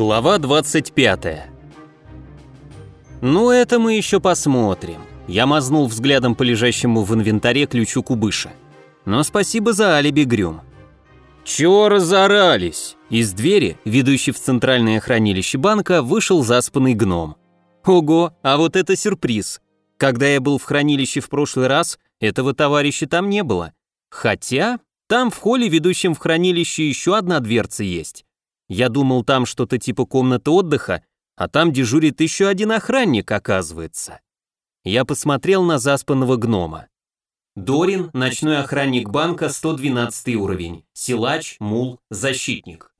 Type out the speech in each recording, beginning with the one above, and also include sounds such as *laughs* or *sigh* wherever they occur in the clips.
Глава 25. Ну, это мы еще посмотрим. Я мазнул взглядом по лежащему в инвентаре ключу кубыша. Но спасибо за алиби, Грюм. Чего разорались? Из двери, ведущей в центральное хранилище банка, вышел заспанный гном. Ого, а вот это сюрприз. Когда я был в хранилище в прошлый раз, этого товарища там не было. Хотя, там в холле, ведущем в хранилище, еще одна дверца есть. Я думал, там что-то типа комнаты отдыха, а там дежурит еще один охранник, оказывается. Я посмотрел на заспанного гнома. Дорин, ночной охранник банка, 112 уровень. Силач, мул, защитник.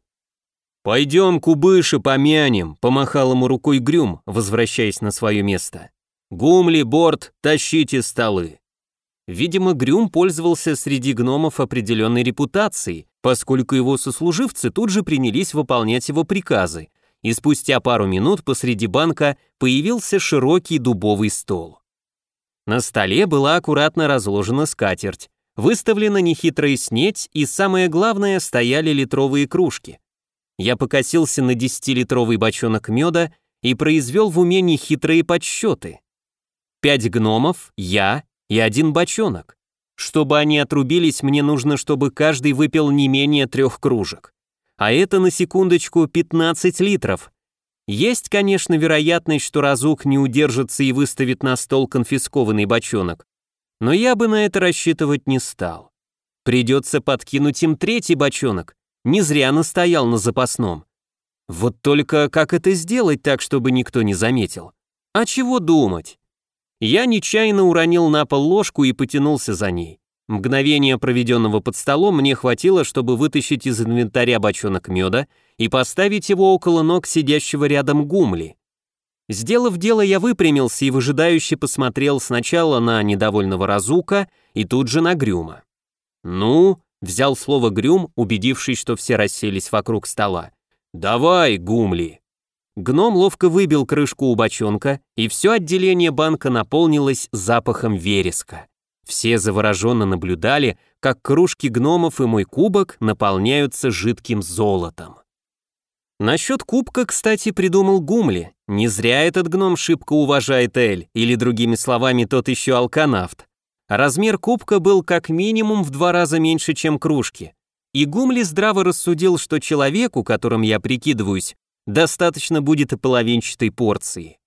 «Пойдем, кубыши, помянем», — помахал ему рукой Грюм, возвращаясь на свое место. «Гумли, борт, тащите столы». Видимо, Грюм пользовался среди гномов определенной репутацией, поскольку его сослуживцы тут же принялись выполнять его приказы, и спустя пару минут посреди банка появился широкий дубовый стол. На столе была аккуратно разложена скатерть, выставлена нехитрая снеть, и самое главное, стояли литровые кружки. Я покосился на 10-литровый бочонок меда и произвел в уме нехитрые подсчеты. Пять гномов, я и один бочонок. Чтобы они отрубились, мне нужно, чтобы каждый выпил не менее трех кружек. А это, на секундочку, 15 литров. Есть, конечно, вероятность, что разук не удержится и выставит на стол конфискованный бочонок. Но я бы на это рассчитывать не стал. Придется подкинуть им третий бочонок. Не зря настоял на запасном. Вот только как это сделать так, чтобы никто не заметил? А чего думать? Я нечаянно уронил на пол ложку и потянулся за ней. Мгновение, проведенного под столом, мне хватило, чтобы вытащить из инвентаря бочонок меда и поставить его около ног сидящего рядом гумли. Сделав дело, я выпрямился и выжидающе посмотрел сначала на недовольного Разука и тут же на Грюма. «Ну?» — взял слово Грюм, убедившись, что все расселись вокруг стола. «Давай, гумли!» Гном ловко выбил крышку у бочонка, и все отделение банка наполнилось запахом вереска. Все завороженно наблюдали, как кружки гномов и мой кубок наполняются жидким золотом. Насчет кубка, кстати, придумал Гумли. Не зря этот гном шибко уважает Эль, или другими словами, тот еще алканавт. Размер кубка был как минимум в два раза меньше, чем кружки. И Гумли здраво рассудил, что человеку, которым я прикидываюсь, Достаточно будет и половинчатой порции.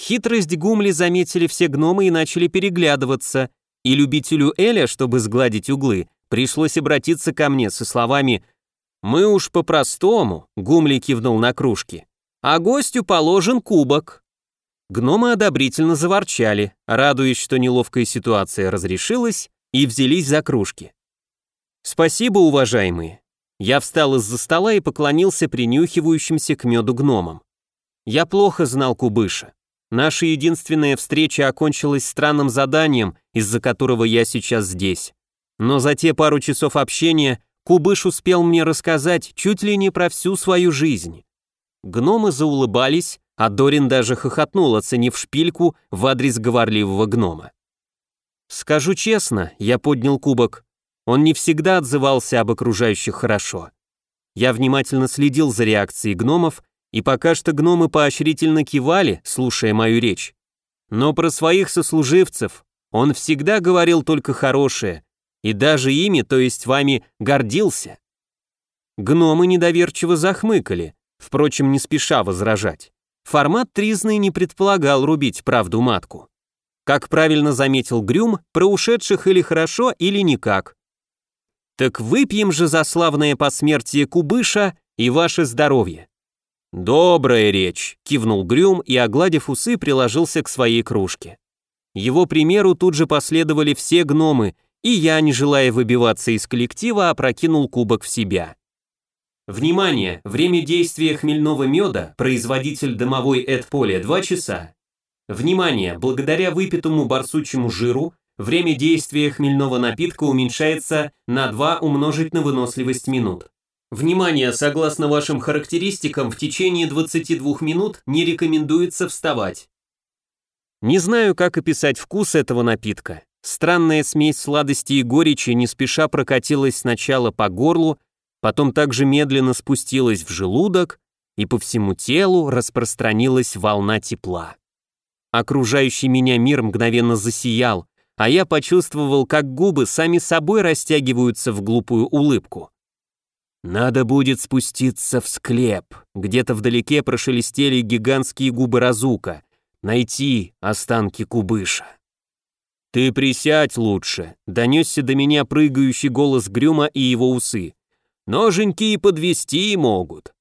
Хитрость Гумли заметили все гномы и начали переглядываться, и любителю Эля, чтобы сгладить углы, пришлось обратиться ко мне со словами «Мы уж по-простому», — Гумли кивнул на кружки, «а гостю положен кубок». Гномы одобрительно заворчали, радуясь, что неловкая ситуация разрешилась, и взялись за кружки. «Спасибо, уважаемые. Я встал из-за стола и поклонился принюхивающимся к меду гномам. Я плохо знал Кубыша. Наша единственная встреча окончилась странным заданием, из-за которого я сейчас здесь. Но за те пару часов общения Кубыш успел мне рассказать чуть ли не про всю свою жизнь. Гномы заулыбались, а Дорин даже хохотнул, оценив шпильку в адрес говорливого гнома. Скажу честно, я поднял кубок, он не всегда отзывался об окружающих хорошо. Я внимательно следил за реакцией гномов, и пока что гномы поощрительно кивали, слушая мою речь. Но про своих сослуживцев он всегда говорил только хорошее, и даже ими, то есть вами, гордился. Гномы недоверчиво захмыкали, впрочем, не спеша возражать. Формат тризны не предполагал рубить правду матку. Как правильно заметил Грюм, про ушедших или хорошо, или никак. Так выпьем же за славное посмертие Кубыша и ваше здоровье. Добрая речь, кивнул Грюм и, огладив усы, приложился к своей кружке. Его примеру тут же последовали все гномы, и я, не желая выбиваться из коллектива, опрокинул кубок в себя. Внимание! Время действия хмельного меда, производитель домовой Эдполе 2 часа. Внимание! Благодаря выпитому барсучьему жиру время действия хмельного напитка уменьшается на 2 умножить на выносливость минут. Внимание, согласно вашим характеристикам, в течение 22 минут не рекомендуется вставать. Не знаю, как описать вкус этого напитка. Странная смесь сладости и горечи не спеша прокатилась сначала по горлу, потом также медленно спустилась в желудок, и по всему телу распространилась волна тепла. Окружающий меня мир мгновенно засиял, а я почувствовал, как губы сами собой растягиваются в глупую улыбку. Надо будет спуститься в склеп. Где-то вдалеке прошелестели гигантские губы Разука. Найти останки кубыша. «Ты присядь лучше», — донесся до меня прыгающий голос Грюма и его усы. «Ноженьки и подвести могут».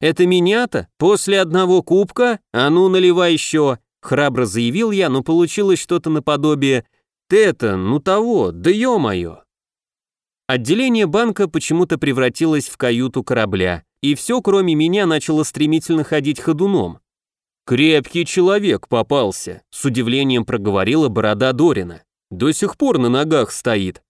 «Это меня-то? После одного кубка? А ну, наливай еще!» Храбро заявил я, но получилось что-то наподобие «Ты это, ну того, да ё-моё!» Отделение банка почему-то превратилось в каюту корабля, и все, кроме меня, начало стремительно ходить ходуном. «Крепкий человек попался», — с удивлением проговорила борода Дорина. «До сих пор на ногах стоит».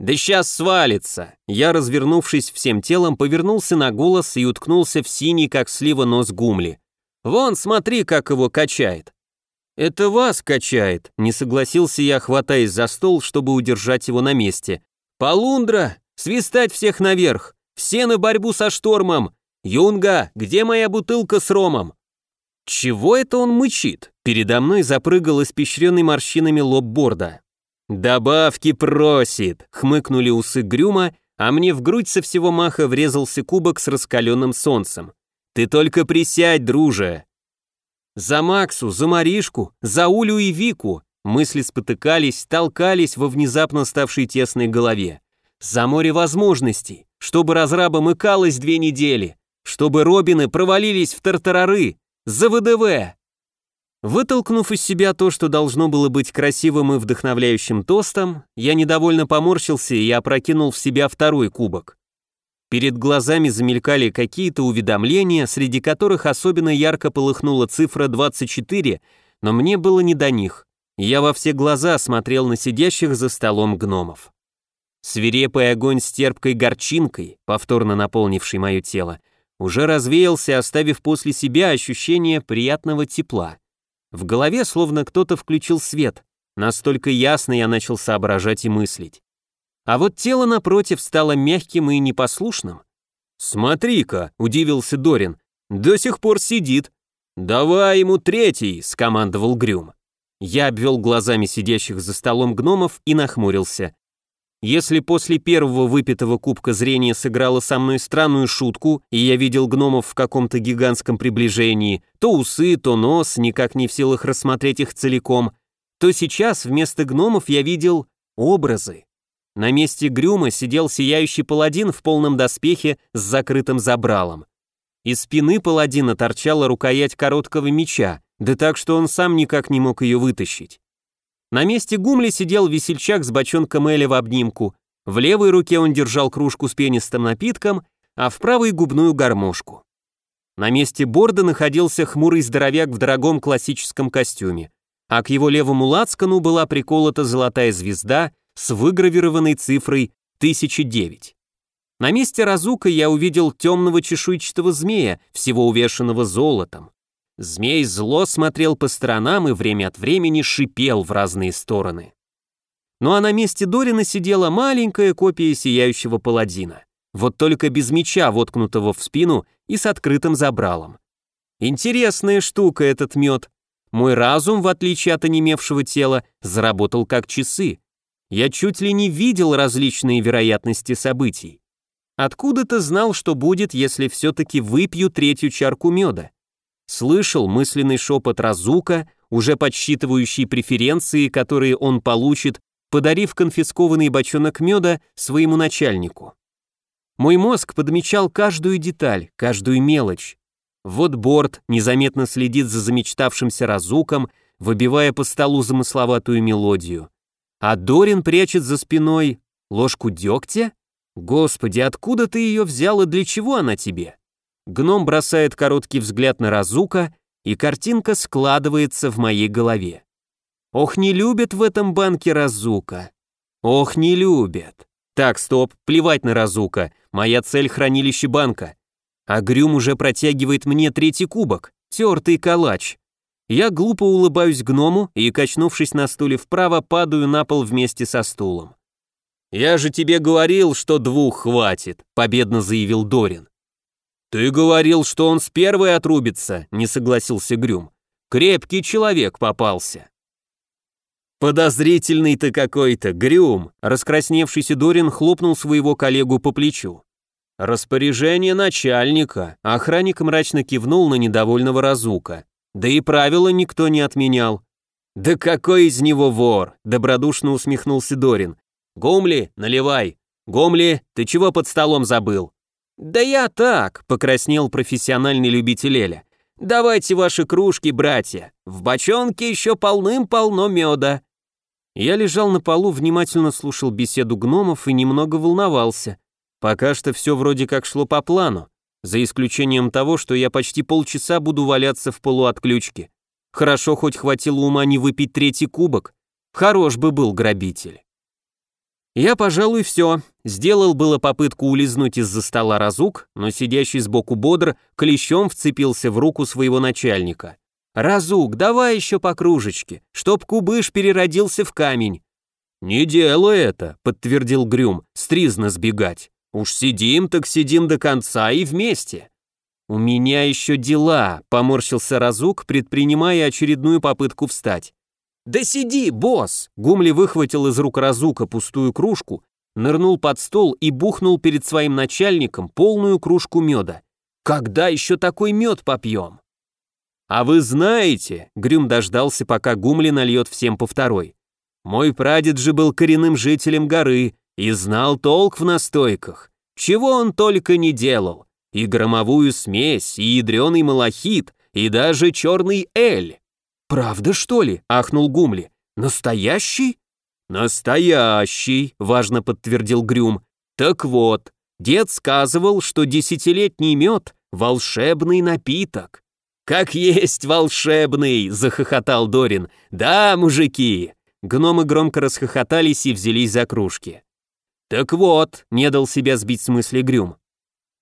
«Да сейчас свалится!» Я, развернувшись всем телом, повернулся на голос и уткнулся в синий, как слива, нос гумли. «Вон, смотри, как его качает!» «Это вас качает», — не согласился я, хватаясь за стол, чтобы удержать его на месте. «Полундра! Свистать всех наверх! Все на борьбу со штормом! Юнга, где моя бутылка с ромом?» Чего это он мычит? Передо мной запрыгал испещренный морщинами лоб борда. «Добавки просит!» — хмыкнули усы Грюма, а мне в грудь со всего маха врезался кубок с раскаленным солнцем. «Ты только присядь, друже!» «За Максу, за Маришку, за Улю и Вику!» Мысли спотыкались, толкались во внезапно ставшей тесной голове. За море возможностей, чтобы разраба икалось две недели, чтобы Робины провалились в тартарары, за ВДВ. Вытолкнув из себя то, что должно было быть красивым и вдохновляющим тостом, я недовольно поморщился и опрокинул в себя второй кубок. Перед глазами замелькали какие-то уведомления, среди которых особенно ярко полыхнула цифра 24, но мне было не до них. Я во все глаза смотрел на сидящих за столом гномов. Свирепый огонь с терпкой горчинкой, повторно наполнивший мое тело, уже развеялся, оставив после себя ощущение приятного тепла. В голове словно кто-то включил свет, настолько ясно я начал соображать и мыслить. А вот тело напротив стало мягким и непослушным. «Смотри-ка», — удивился Дорин, — «до сих пор сидит». «Давай ему третий», — скомандовал Грюм. Я обвел глазами сидящих за столом гномов и нахмурился. Если после первого выпитого кубка зрение сыграло со мной странную шутку, и я видел гномов в каком-то гигантском приближении, то усы, то нос, никак не в силах рассмотреть их целиком, то сейчас вместо гномов я видел образы. На месте Грюма сидел сияющий паладин в полном доспехе с закрытым забралом. Из спины паладина торчала рукоять короткого меча, да так, что он сам никак не мог ее вытащить. На месте Гумли сидел весельчак с бочонком Эля в обнимку, в левой руке он держал кружку с пенистым напитком, а в правой губную гармошку. На месте борда находился хмурый здоровяк в дорогом классическом костюме, а к его левому лацкану была приколота золотая звезда с выгравированной цифрой 1009. На месте разука я увидел темного чешуйчатого змея, всего увешанного золотом. Змей зло смотрел по сторонам и время от времени шипел в разные стороны. Ну а на месте Дорина сидела маленькая копия сияющего паладина. Вот только без меча, воткнутого в спину и с открытым забралом. Интересная штука этот мед. Мой разум, в отличие от онемевшего тела, заработал как часы. Я чуть ли не видел различные вероятности событий. Откуда ты знал, что будет, если все-таки выпью третью чарку меда? Слышал мысленный шепот Разука, уже подсчитывающий преференции, которые он получит, подарив конфискованный бочонок меда своему начальнику. Мой мозг подмечал каждую деталь, каждую мелочь. Вот борт незаметно следит за замечтавшимся Разуком, выбивая по столу замысловатую мелодию. А Дорин прячет за спиной ложку дегтя? Господи, откуда ты ее взял и для чего она тебе? Гном бросает короткий взгляд на Разука, и картинка складывается в моей голове. Ох, не любят в этом банке Разука. Ох, не любят. Так, стоп, плевать на Разука. Моя цель — хранилище банка. А Грюм уже протягивает мне третий кубок. Тертый калач. Я глупо улыбаюсь гному и, качнувшись на стуле вправо, падаю на пол вместе со стулом. «Я же тебе говорил, что двух хватит», — победно заявил Дорин. «Ты говорил, что он с первой отрубится», — не согласился Грюм. «Крепкий человек попался». «Подозрительный ты какой-то, Грюм!» Раскрасневшийся Дорин хлопнул своего коллегу по плечу. «Распоряжение начальника», — охранник мрачно кивнул на недовольного разука. «Да и правила никто не отменял». «Да какой из него вор?» — добродушно усмехнулся Дорин. «Гомли, наливай! Гомли, ты чего под столом забыл?» «Да я так», — покраснел профессиональный любитель Эля. «Давайте ваши кружки, братья. В бочонке еще полным-полно меда». Я лежал на полу, внимательно слушал беседу гномов и немного волновался. Пока что все вроде как шло по плану, за исключением того, что я почти полчаса буду валяться в полуотключке. Хорошо хоть хватило ума не выпить третий кубок. Хорош бы был грабитель. Я, пожалуй, все. Сделал было попытку улизнуть из-за стола разук, но сидящий сбоку бодр клещом вцепился в руку своего начальника. «Разук, давай еще по кружечке, чтоб кубыш переродился в камень». «Не делай это», — подтвердил Грюм, — «стризно сбегать. Уж сидим, так сидим до конца и вместе». «У меня еще дела», — поморщился Разук, предпринимая очередную попытку встать. «Да сиди, босс!» Гумли выхватил из рук Разука пустую кружку, нырнул под стол и бухнул перед своим начальником полную кружку меда. «Когда еще такой мед попьем?» «А вы знаете», — Грюм дождался, пока Гумли нальет всем по второй. «Мой прадед же был коренным жителем горы и знал толк в настойках. Чего он только не делал. И громовую смесь, и ядреный малахит, и даже черный эль». «Правда, что ли?» — ахнул Гумли. «Настоящий?» «Настоящий», — важно подтвердил Грюм. «Так вот, дед сказывал, что десятилетний мед — волшебный напиток. «Как есть волшебный!» — захохотал Дорин. «Да, мужики!» Гномы громко расхохотались и взялись за кружки. «Так вот», — не дал себя сбить с мысли Грюм.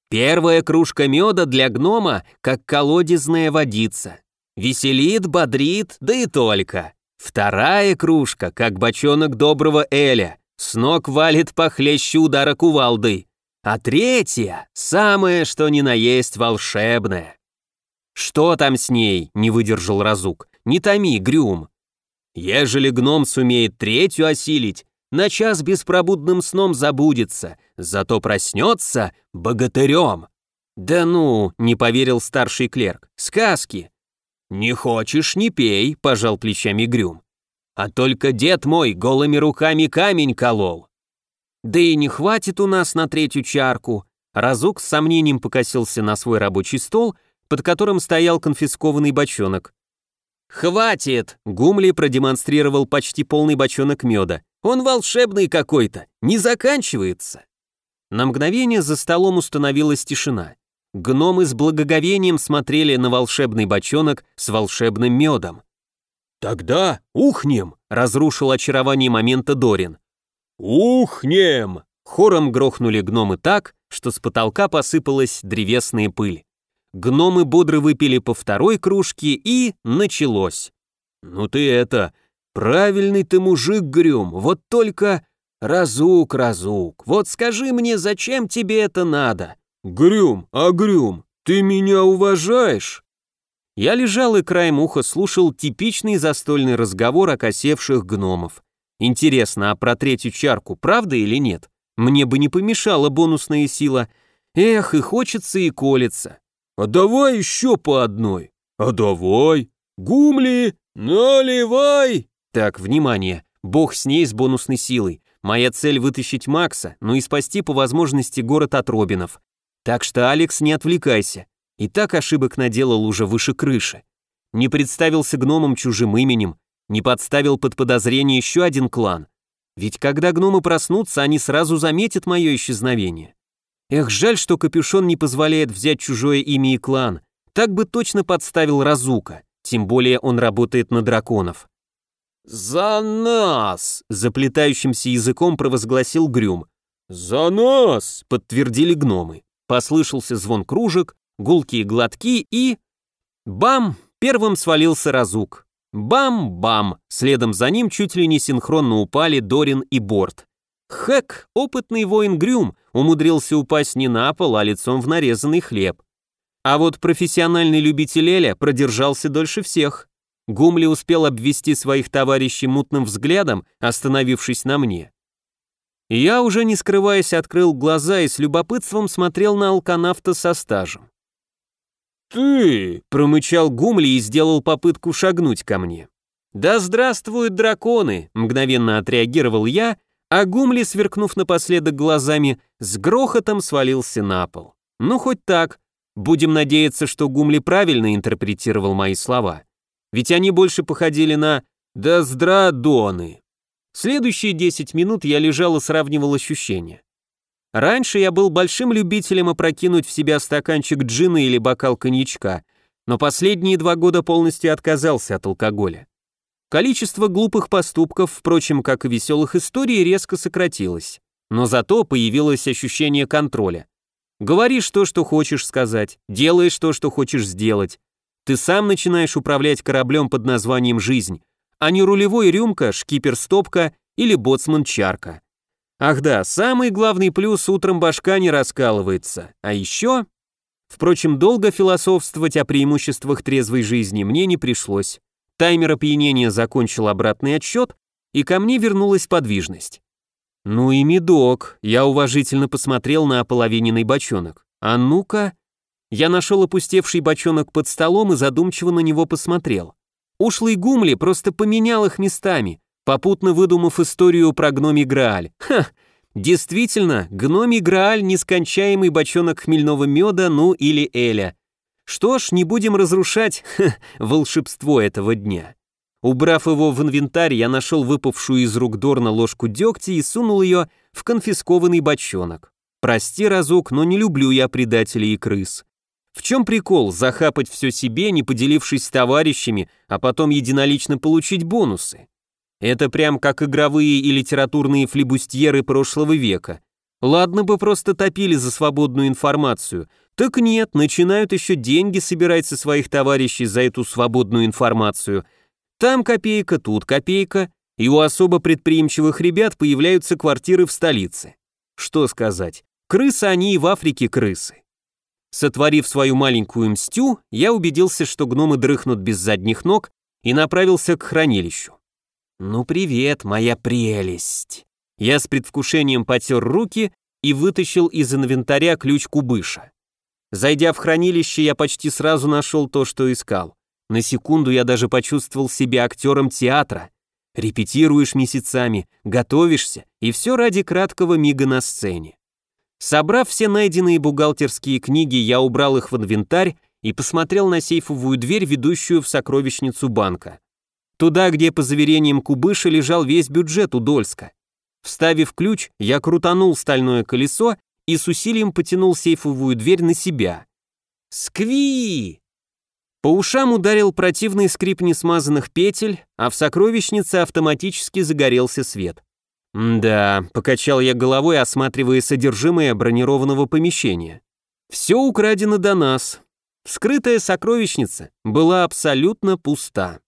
«Первая кружка меда для гнома, как колодезная водица. Веселит, бодрит, да и только. Вторая кружка, как бочонок доброго Эля, с ног валит похлеще удара кувалдой. А третья, самое что ни на есть волшебная. «Что там с ней?» — не выдержал разук. «Не томи, Грюм». «Ежели гном сумеет третью осилить, на час беспробудным сном забудется, зато проснется богатырем». «Да ну!» — не поверил старший клерк. «Сказки!» «Не хочешь, не пей», — пожал плечами Грюм. «А только дед мой голыми руками камень колол». «Да и не хватит у нас на третью чарку». Разук с сомнением покосился на свой рабочий стол под которым стоял конфискованный бочонок. «Хватит!» — Гумли продемонстрировал почти полный бочонок меда. «Он волшебный какой-то, не заканчивается!» На мгновение за столом установилась тишина. Гномы с благоговением смотрели на волшебный бочонок с волшебным медом. «Тогда ухнем!» — разрушил очарование момента Дорин. «Ухнем!» — хором грохнули гномы так, что с потолка посыпалась древесная пыль. Гномы бодро выпили по второй кружке и началось. «Ну ты это, правильный ты мужик, Грюм, вот только...» «Разук, разук, вот скажи мне, зачем тебе это надо?» «Грюм, а Грюм, ты меня уважаешь?» Я лежал и краем уха слушал типичный застольный разговор окосевших гномов. Интересно, а про третью чарку правда или нет? Мне бы не помешала бонусная сила. Эх, и хочется, и колется. А давай еще по одной. А давай. Гумли, наливай. Так, внимание. Бог с ней с бонусной силой. Моя цель вытащить Макса, но и спасти по возможности город от Робинов. Так что, Алекс, не отвлекайся. И так ошибок наделал уже выше крыши. Не представился гномом чужим именем, не подставил под подозрение еще один клан. Ведь когда гномы проснутся, они сразу заметят мое исчезновение. Эх, жаль, что капюшон не позволяет взять чужое имя и клан. Так бы точно подставил Разука, тем более он работает на драконов. «За нас!» — заплетающимся языком провозгласил Грюм. «За нас!» — подтвердили гномы. Послышался звон кружек, гулкие глотки и... Бам! Первым свалился Разук. Бам-бам! Следом за ним чуть ли не синхронно упали Дорин и Борт. Хэк, опытный воин Грюм, умудрился упасть не на пол, а лицом в нарезанный хлеб. А вот профессиональный любитель Эля продержался дольше всех. Гумли успел обвести своих товарищей мутным взглядом, остановившись на мне. Я, уже не скрываясь, открыл глаза и с любопытством смотрел на алканавта со стажем. «Ты!» — промычал Гумли и сделал попытку шагнуть ко мне. «Да здравствуют драконы!» — мгновенно отреагировал я, а Гумли, сверкнув напоследок глазами, с грохотом свалился на пол. Ну, хоть так. Будем надеяться, что Гумли правильно интерпретировал мои слова. Ведь они больше походили на «да здрадоны». Следующие 10 минут я лежал и сравнивал ощущения. Раньше я был большим любителем опрокинуть в себя стаканчик джина или бокал коньячка, но последние два года полностью отказался от алкоголя. Количество глупых поступков, впрочем, как и веселых историй, резко сократилось. Но зато появилось ощущение контроля. Говоришь то, что хочешь сказать, делаешь то, что хочешь сделать. Ты сам начинаешь управлять кораблем под названием «Жизнь», а не рулевой рюмка, шкипер-стопка или боцман-чарка. Ах да, самый главный плюс утром башка не раскалывается. А еще... Впрочем, долго философствовать о преимуществах трезвой жизни мне не пришлось. Таймер опьянения закончил обратный отсчет, и ко мне вернулась подвижность. Ну и медок, я уважительно посмотрел на ополовиненный бочонок. А ну-ка... Я нашел опустевший бочонок под столом и задумчиво на него посмотрел. Ушлый Гумли просто поменял их местами, попутно выдумав историю про гномий Грааль. Ха! Действительно, гномий Грааль — нескончаемый бочонок хмельного меда, ну или эля. Что ж, не будем разрушать *laughs* ха, волшебство этого дня. Убрав его в инвентарь, я нашел выпавшую из рук Дорна ложку дегтя и сунул ее в конфискованный бочонок. Прости разок, но не люблю я предателей и крыс. В чем прикол захапать все себе, не поделившись с товарищами, а потом единолично получить бонусы? Это прям как игровые и литературные флибустьеры прошлого века. Ладно бы просто топили за свободную информацию, так нет, начинают еще деньги собирать со своих товарищей за эту свободную информацию. Там копейка, тут копейка, и у особо предприимчивых ребят появляются квартиры в столице. Что сказать, крысы они и в Африке крысы. Сотворив свою маленькую мстю, я убедился, что гномы дрыхнут без задних ног и направился к хранилищу. «Ну привет, моя прелесть!» Я с предвкушением потер руки и вытащил из инвентаря ключ кубыша. Зайдя в хранилище, я почти сразу нашел то, что искал. На секунду я даже почувствовал себя актером театра. Репетируешь месяцами, готовишься, и все ради краткого мига на сцене. Собрав все найденные бухгалтерские книги, я убрал их в инвентарь и посмотрел на сейфовую дверь, ведущую в сокровищницу банка. Туда, где, по заверениям Кубыша, лежал весь бюджет Удольска. Вставив ключ, я крутанул стальное колесо и с усилием потянул сейфовую дверь на себя. Скви! По ушам ударил противный скрип несмазанных петель, а в сокровищнице автоматически загорелся свет. «Да», — покачал я головой, осматривая содержимое бронированного помещения. «Все украдено до нас». Скрытая сокровищница была абсолютно пуста.